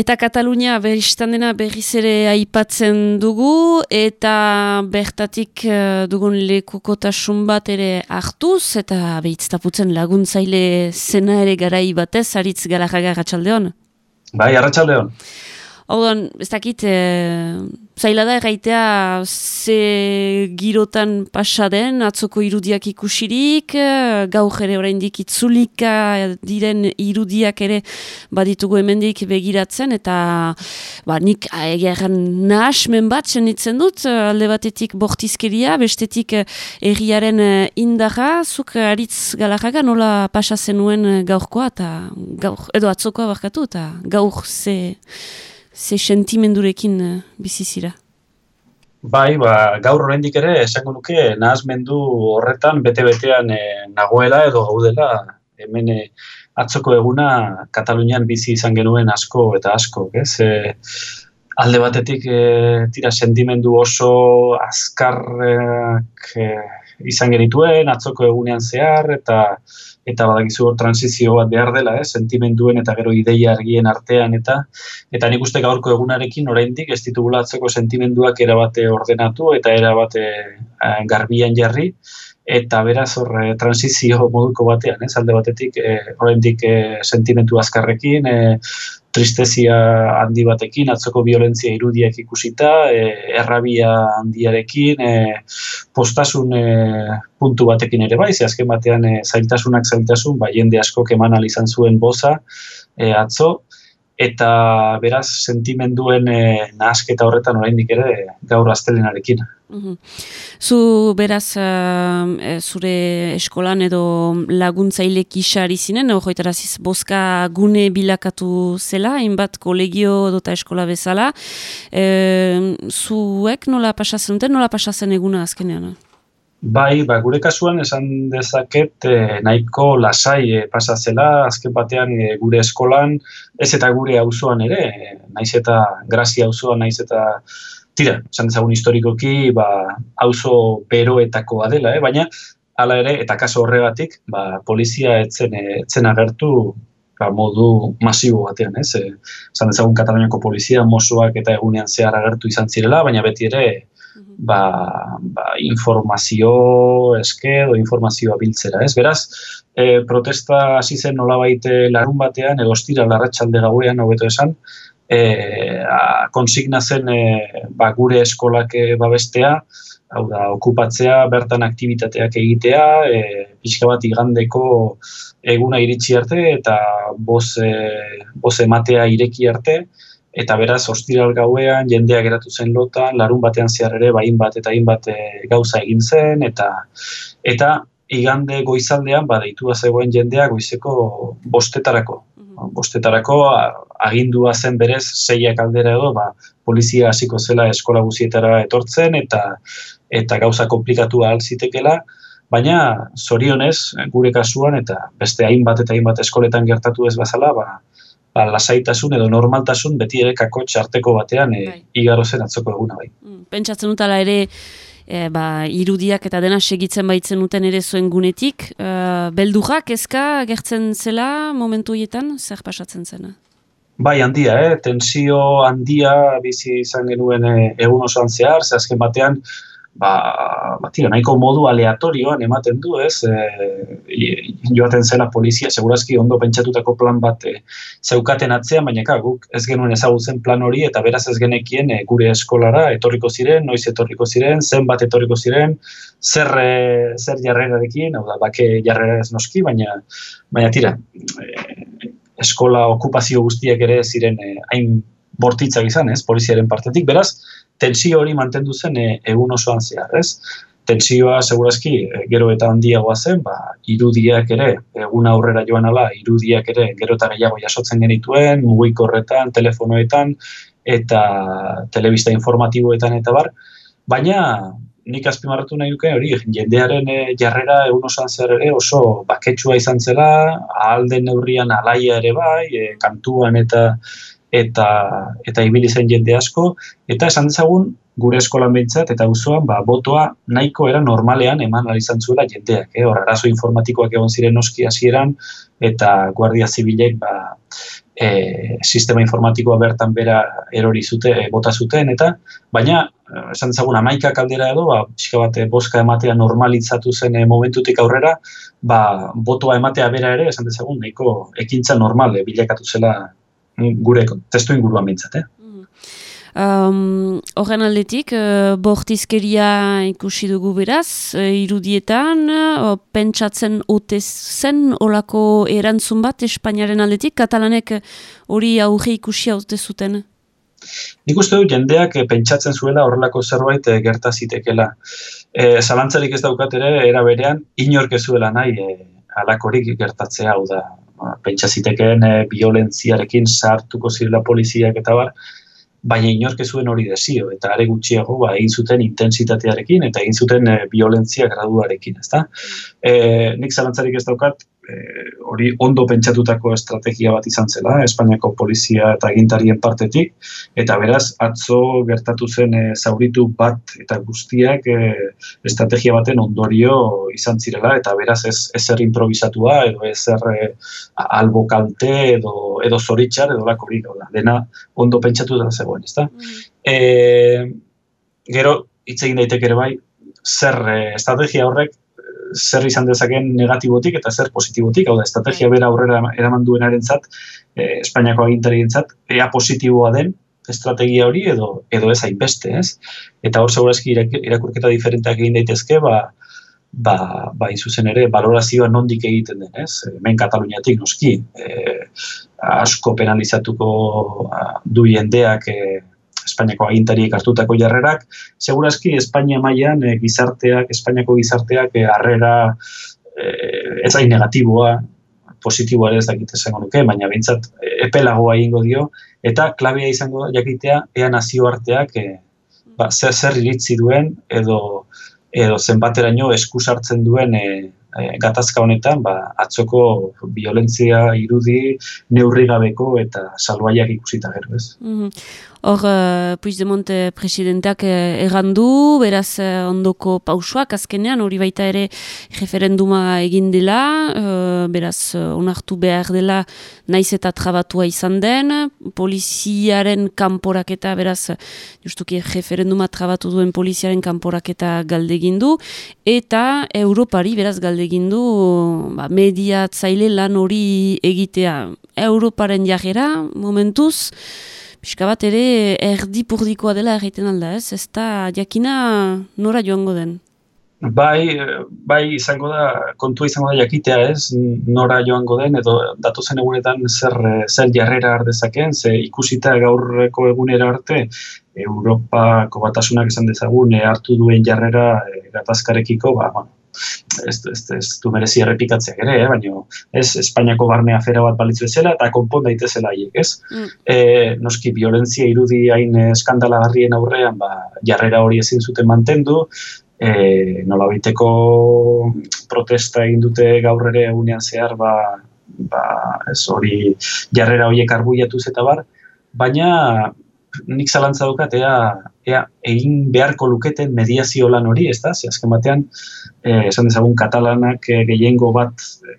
Eta Katalunia beristan dena berriz ere aipatzen dugu eta bertatik uh, dugun lekukotasun bat ere hartuz eta behitztaputzen laguntzaile zena ere garai batez, aritz galarraga ratxaldeon? Bai, arratxaldeon. Orduan, ez dakit, e, zaila da erraitea ze girotan pasa den, atzoko irudiak ikusirik, eh, gaur ere oraindik itzulika diren irudiak ere baditugu hemendik begiratzen, eta ba, nik egeran nahasmen bat zenitzen dut, alde batetik bortizkeria, bestetik erriaren indarra, zuk aritz galarraga nola pasa zenuen gaurkoa, eta gaur, edo atzokoa barkatu, eta gaur ze ze sentimendurekin uh, bizizira? Bai, ba, gaur oraindik ere esango nuke nahazmendu horretan bete-betean e, nagoela edo gaudela hemen e, atzoko eguna Katalunian bizi izan genuen asko eta asko, ez? E, alde batetik e, tira sentimendu oso azkarrak e, izan genituen atzoko egunean zehar eta eta badakizu hor transizio bat behar dela, eh, sentimenduen eta gero ideia argien artean eta eta nik uste gaurko egunarekin oraindik ez ditugula atzeko sentimenduak erabate ordenatu eta erabate eh, garbian jarri eta beraz hor e, transizio moduko batean, ez alde batetik e, oraindik e, sentimentu azkarrekin, e, tristezia handi batekin, atzoko violentzia irudiak ikusita, e, errabia handiarekin, e, postasun e, puntu batekin ere bai, ze azken batean e, zailtasunak zailtasun, ba, jende asko keman izan zuen boza e, atzo, eta beraz sentimenduen e, nahasketa horretan oraindik ere gaur astelenarekin. Mhm. Zu beraz uh, zure eskolan edo laguntzaile kisari zinen, horretaraziz boska gune bilakatu zela, hainbat kolegio dota eskola bezala. E, zuek nola pasazen duten, nola pasazen eguna azkenean? Bai, ba, gure kasuan esan dezaket eh, nahiko lasai eh, pasazela, azken batean eh, gure eskolan, ez eta gure auzoan ere, eh, naiz eta grazia auzoan naiz eta tira, esan dezagun historikoki, ba, auzo beroetakoa dela, eh? baina hala ere, eta kaso horregatik, ba, polizia etzen, etzen agertu ba, modu masibo batean, ez? Eh? Esan dezagun Kataloniako polizia, mozoak eta egunean zehar agertu izan zirela, baina beti ere, ba, ba, informazio eske edo informazioa biltzera, ez? Beraz, e, protesta hasi zen nolabait eh, larun batean edo ostira larratsalde gauean hobeto esan, e, a, konsigna zen e, ba, gure eskolak babestea, hau da, okupatzea, bertan aktivitateak egitea, e, pixka bat igandeko eguna iritsi arte eta boz, e, boz ematea ireki arte, eta beraz ostiral gauean jendea geratu zen lotan, larun batean zehar ere bain bat eta hain bat eh, gauza egin zen eta eta igande goizaldean badeitua zegoen jendea goizeko bostetarako. Bostetarako agindua zen berez seiak aldera edo ba, polizia hasiko zela eskola guzietara etortzen eta eta gauza komplikatu ahal zitekela, baina zorionez gure kasuan eta beste hainbat eta hainbat eskoletan gertatu ez bazala, ba, ba, lasaitasun edo normaltasun beti ere kako txarteko batean e, igaro zen atzoko eguna bai. Mm, pentsatzen dut ere e, ba, irudiak eta dena segitzen baitzen duten ere zuen gunetik. E, beldurrak ezka gertzen zela momentu hietan, zer pasatzen zena? Bai, handia, eh? tensio handia bizi izan genuen egun osoan zehar, ze azken batean, ba, ba tira, nahiko modu aleatorioan ematen du, ez? E, joaten zela polizia, segurazki ondo pentsatutako plan bat e, zeukaten atzean, baina ka, guk ez genuen ezagutzen plan hori, eta beraz ez genekien e, gure eskolara etorriko ziren, noiz etorriko ziren, zen bat etorriko ziren, zer, e, zer jarrerarekin, hau da, bake jarrera ez noski, baina, baina tira, e, eskola okupazio guztiak ere ziren hain bortitzak izan, ez, poliziaren partetik, beraz, tensio hori mantendu zen e, egun osoan zehar, ez? Tensioa segurazki e, gero eta handiagoa zen, ba, irudiak ere, egun aurrera joan ala, irudiak ere gero eta gehiago jasotzen genituen, mugiko horretan, telefonoetan, eta telebista informatiboetan eta bar, baina nik azpimarratu nahi duke hori, jendearen e, jarrera egun osoan zehar ere oso baketsua izan zela, ahal den neurrian alaia ere bai, e, kantuan eta eta eta ibili zen jende asko. Eta esan dezagun gure eskolan behintzat eta auzoan ba botoa nahiko era normalean eman izan zuela jendeak eh? Hor arazo informatikoak egon ziren noski hasieran eta guardia zibilek ba e, sistema informatikoa bertan bera erori zute, e, bota zuten, eta baina, e, esan dezagun, amaika kaldera edo, ba, pixka bat, boska ematea normalitzatu zen e, momentutik aurrera, ba, botoa ematea bera ere, esan dezagun, nahiko ekintza normal e, bilakatu zela gure testu inguruan bintzat, eh? Um, horren aldetik, uh, bortizkeria ikusi dugu beraz, uh, irudietan, uh, pentsatzen ote zen olako erantzun bat Espainiaren aldetik, katalanek hori auge ikusi haute zuten? Nik uste dut jendeak pentsatzen zuela horrelako zerbait e, gerta zitekela. E, zalantzarik ez daukat ere, era berean, inork ez zuela nahi e, alakorik gertatzea hau da. Ba, pentsa zitekeen e, violentziarekin sartuko zirela poliziak eta bar, baina inork zuen hori desio, eta are gutxiago ba, egin zuten intensitatearekin eta egin zuten e, violentzia graduarekin, ezta? E, nik zalantzarik ez daukat, Eh, hori ondo pentsatutako estrategia bat izan zela, Espainiako polizia eta egintarien partetik, eta beraz, atzo gertatu zen e, zauritu bat eta guztiak e, estrategia baten ondorio izan zirela, eta beraz ez ezer improvisatua, edo ezer e, albo kalte, edo, edo zoritxar, edo lako dena ondo pentsatu dela zegoen, ezta? Mm. gero, hitz egin daiteke ere bai, zer estrategia horrek zer izan dezaken negatibotik eta zer positibotik, hau da, estrategia bai. bera aurrera eraman duenaren zat, e, Espainiako agintarien zat, ea positiboa den estrategia hori edo edo ez hainbeste, ez? Eta hor segurazki irakurketa diferenteak egin daitezke, ba, ba, ba izuzen ere, valorazioa nondik egiten den, ez? Hemen Kataluniatik noski, e, asko penalizatuko du jendeak e, Espainiako agintariek hartutako jarrerak, segurazki Espainia mailan e, gizarteak, Espainiako gizarteak e, harrera e, ez hain negatiboa, positiboa ez dakite zengo nuke, baina bintzat epelagoa egingo dio, eta klabea izango jakitea, ea nazioarteak e, ba, zer, zer iritzi duen, edo, edo zenbateraino eskusartzen duen e, gatazka honetan, ba, atzoko violentzia irudi neurrigabeko eta salbaiak ikusita gero, ez? Mm Hor, uh, Puigdemont eh, presidentak uh, errandu, beraz uh, ondoko pausoak, azkenean hori baita ere referenduma egin dela, beraz onartu behar dela naiz eta trabatua izan den, poliziaren kanporaketa, beraz, justuki referenduma trabatu duen poliziaren kanporaketa galdegin du, eta Europari, beraz, galdegin du ba, mediatzaile lan hori egitea. Europaren jagera, momentuz, pixka bat ere erdi purdikoa dela egiten alda, ez? Ez da jakina nora joango den? Bai, bai izango da, kontua izango da jakitea ez, nora joango den, edo datu zen egunetan zer, zer jarrera ardezaken, ze ikusita gaurreko egunera arte, Europako batasunak esan dezagun, hartu duen jarrera e, gatazkarekiko, ba, bueno, ez, ez, ez du merezi errepikatzea ere, eh? baina ez Espainiako barnea fera bat balitzu ezela eta konpon daitezela haiek, ez? Mm. E, noski, violentzia irudi hain eskandalagarrien aurrean, ba, jarrera hori ezin zuten mantendu, e, nola baiteko protesta egin dute gaur ere egunean zehar, ba, ba, ez hori jarrera horiek arbuiatuz eta bar, baina nik zalantza dukat, ea, ea egin beharko luketen mediazio lan hori, ez da? azken batean, eh, esan dezagun katalanak eh, gehiengo bat eh,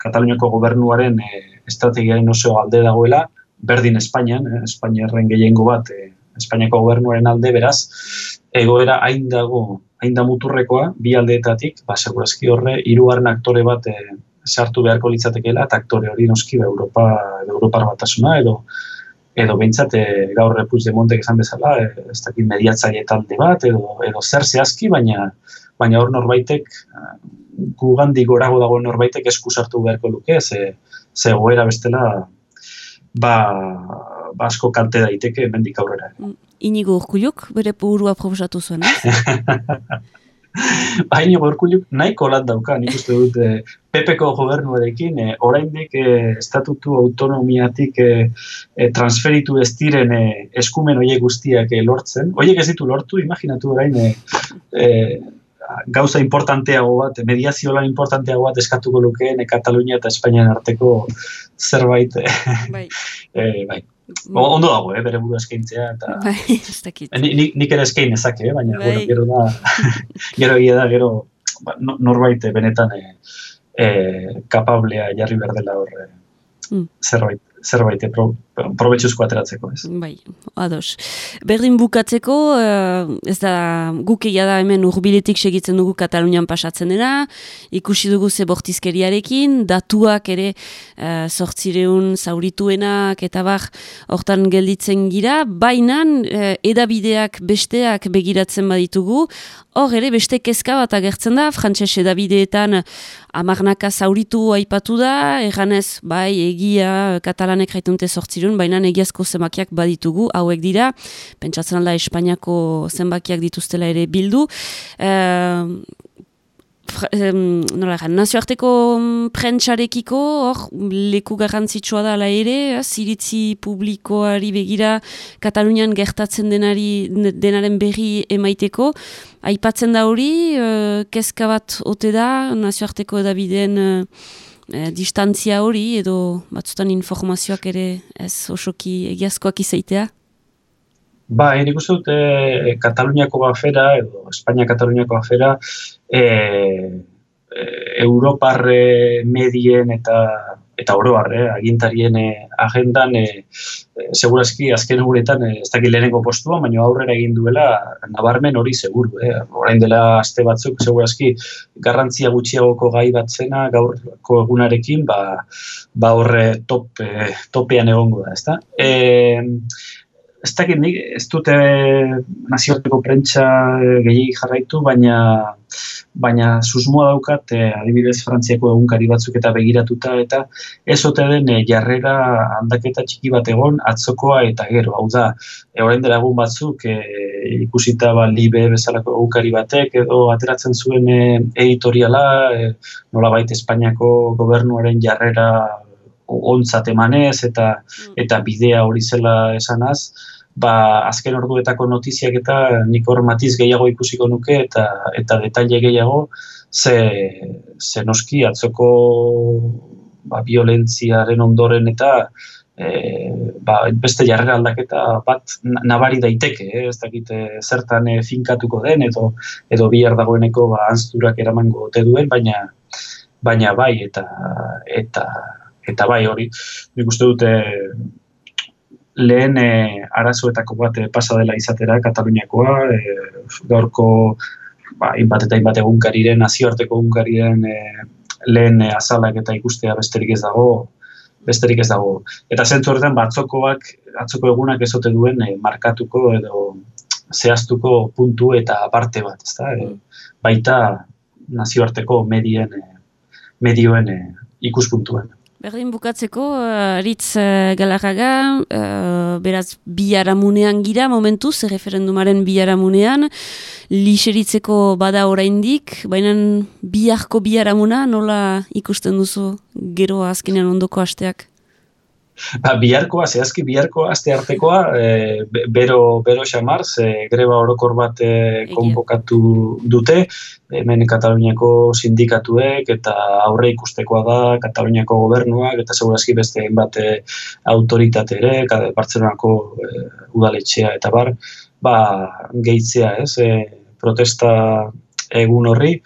Kataluniako gobernuaren eh, estrategiaren oso alde dagoela, berdin Espainian, eh, Espainiarren gehiengo bat eh, Espainiako gobernuaren alde, beraz, egoera hain dago, hain da muturrekoa, bi aldeetatik, ba, segurazki horre, hirugarren aktore bat eh, sartu beharko litzatekeela, eta aktore hori noski ba, Europa, Europar batasuna, edo edo behintzat e, gaur repuz de montek esan bezala, e, ez dakit mediatzaile talde bat, edo, edo zer zehazki, baina baina hor norbaitek, uh, gugandik gorago dago norbaitek eskusartu beharko luke, ze, ze goera bestela, ba, ba asko kalte daiteke mendik aurrera. Mm, inigo urkuluk, bere burua proposatu zuen, Baina gorkuluk nahiko lat dauka, nik uste dut eh, PPko gobernuarekin, eh, oraindik eh, estatutu autonomiatik eh, eh, transferitu ez diren eh, eskumen oie guztiak eh, lortzen. Oiek ez ditu lortu, imaginatu orain eh, eh, gauza importanteago bat, mediazio lan importanteago bat eskatuko lukeen eh, Katalunia eta Espainian arteko zerbait. Eh, bai. eh, bai. Ondo dago, eh, bere buru eskaintzea, eta... Bai, ez dakit. Eh, nik, nik ere eskain ezak, eh, baina, bai. bueno, gero da, gero egia da, gero, ba, norbait benetan eh, eh, kapablea jarri behar dela horre, mm. zerbait, zerbait pro, probetxuzko ateratzeko, ez? Bai, ados. Berdin bukatzeko, uh, ez da guk egia da hemen urbiletik segitzen dugu Katalunian pasatzen dena, ikusi dugu ze bortizkeriarekin, datuak ere sortzireun zaurituenak eta bar hortan gelditzen gira, bainan uh, edabideak besteak begiratzen baditugu, hor ere beste kezka bat agertzen da, frantses edabideetan amarnaka zauritu aipatu da, erganez, bai, egia katalanek raitunte sortzirun, baina egiazko zenbakiak baditugu, hauek dira, pentsatzen alda Espainiako zenbakiak dituztela ere bildu. E, nola nazioarteko prentsarekiko, hor, leku garrantzitsua da ere, eh, ziritzi publikoari begira Katalunian gertatzen denari, denaren berri emaiteko, aipatzen da hori, uh, kezka bat ote da, nazioarteko edabideen uh, e, distantzia hori edo batzutan informazioak ere ez osoki egiazkoak izaitea? Ba, nik uste dut e, Kataluniako afera edo Espainia Kataluniako afera e, e, Europar medien eta eta oro harre, eh, agintarien eh, agendan, eh, eh, segurazki azken guretan, eh, ez dakit lehenengo postua, baina aurrera egin duela, nabarmen hori seguru. Eh. Orain dela aste batzuk, segurazki garrantzia gutxiagoko gai bat zena, gaurko egunarekin, ba, ba horre top, eh, topean egongo da, ezta? Eh, ez dakit nik, ez dute nazioarteko prentsa gehiagik jarraitu, baina baina susmoa daukat eh, adibidez Frantziako egunkari batzuk eta begiratuta eta ez ote den eh, jarrera aldaketa txiki bat egon atzokoa eta gero hau da e, orain dela egun batzuk e, ikusita ba libe bezalako egunkari batek edo ateratzen zuen e, editoriala e, nolabait Espainiako gobernuaren jarrera ontzat emanez eta mm. eta bidea hori zela esanaz ba, azken orduetako notiziak eta nik hor matiz gehiago ikusiko nuke eta eta detaile gehiago ze, ze noski atzoko ba, violentziaren ondoren eta e, ba, beste jarrera aldaketa bat nabari daiteke, eh? ez dakit e, zertan e, finkatuko den edo edo bihar dagoeneko ba, anzturak eramango ote duen, baina baina bai eta eta eta bai hori nik uste dute lehen e, arazoetako bat e, pasa dela izatera Kataluniakoa, e, gaurko ba, inbat eta inbat egunkariren, nazioarteko egunkariren e, lehen e, azalak eta ikustea besterik ez dago, besterik ez dago. Eta zentzu horretan, batzokoak, atzoko egunak ezote duen e, markatuko edo zehaztuko puntu eta aparte bat, ezta? E, baita nazioarteko medien, e, medioen e, ikuspuntuen. Berdin bukatzeko, uh, Aritz uh, Galarraga, uh, beraz, biharamunean gira, momentuz, referendumaren biharamunean, lixeritzeko bada oraindik, baina biharko biharamuna nola ikusten duzu gero azkenean ondoko asteak? Ba, biharkoa, zehazki biharkoa, azte artekoa, e, bero, bero xamar, ze greba orokor bat e, konpokatu dute, hemen Kataluniako sindikatuek, eta aurre ikustekoa da, Kataluniako gobernuak, eta segurazki beste bat e, autoritate ere, Bartzelonako e, udaletxea eta bar, ba, gehitzea, ez, e, protesta egun horri,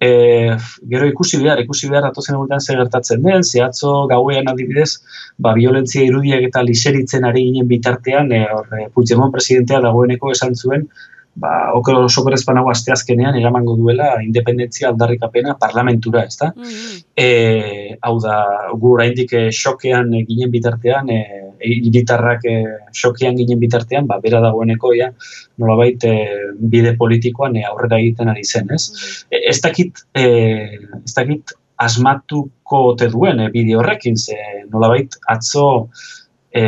e, gero ikusi behar, ikusi behar atozen egunetan zer gertatzen den, zehatzo gauean adibidez, ba, violentzia irudiak eta liseritzen ari ginen bitartean, e, hor, e, Puigdemont presidentea dagoeneko esan zuen, ba, okero sokorez banago asteazkenean eramango duela independentzia aldarrikapena parlamentura, ezta? Mm -hmm. e, hau da, gu oraindik e, xokean e, ginen bitartean, e, iritarrak e, xokean ginen bitartean, ba, bera dagoeneko, ja, nolabait e, bide politikoan e, aurrera egiten ari zen, ez? Mm -hmm. ez dakit, e, ez dakit asmatuko te duen e, bide horrekin, ze nolabait atzo, e,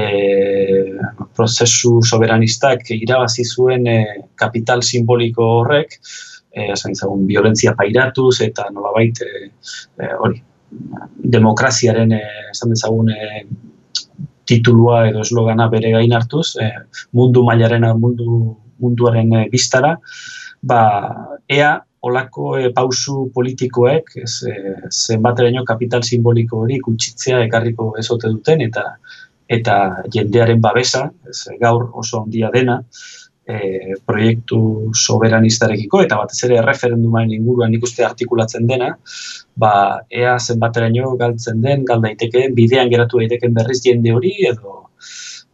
prozesu soberanistak irabazi zuen e, kapital simboliko horrek, e, esan zagun, violentzia pairatuz eta nolabait e, e, hori, demokraziaren e, esan dezagun e, titulua edo eslogana bere gain hartuz, e, mundu mailaren mundu munduaren e, biztara, ba, ea olako e, pausu politikoek ez, e, zenbateraino kapital simboliko hori kutsitzea ekarriko ezote duten eta eta jendearen babesa, ez, gaur oso handia dena, e, proiektu soberanistareko eta batez ere referendumaren inguruan ikuste artikulatzen dena, ba, ea zenbateraino galtzen den, gal daiteke, bidean geratu daiteken berriz jende hori, edo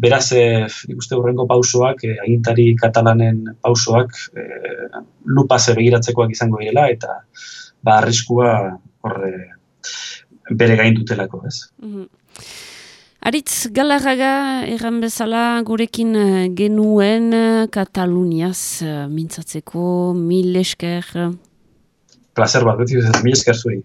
beraz, e, ikuste urrengo pausoak, e, agintari katalanen pausoak, e, lupa ze begiratzekoak izango direla, eta ba, arriskua horre bere gain dutelako, ez. Mm Aritz, galarraga, erran bezala, gurekin eh, genuen eh, Kataluniaz uh, mintzatzeko, mil esker. Placer bat, beti mil esker zuei.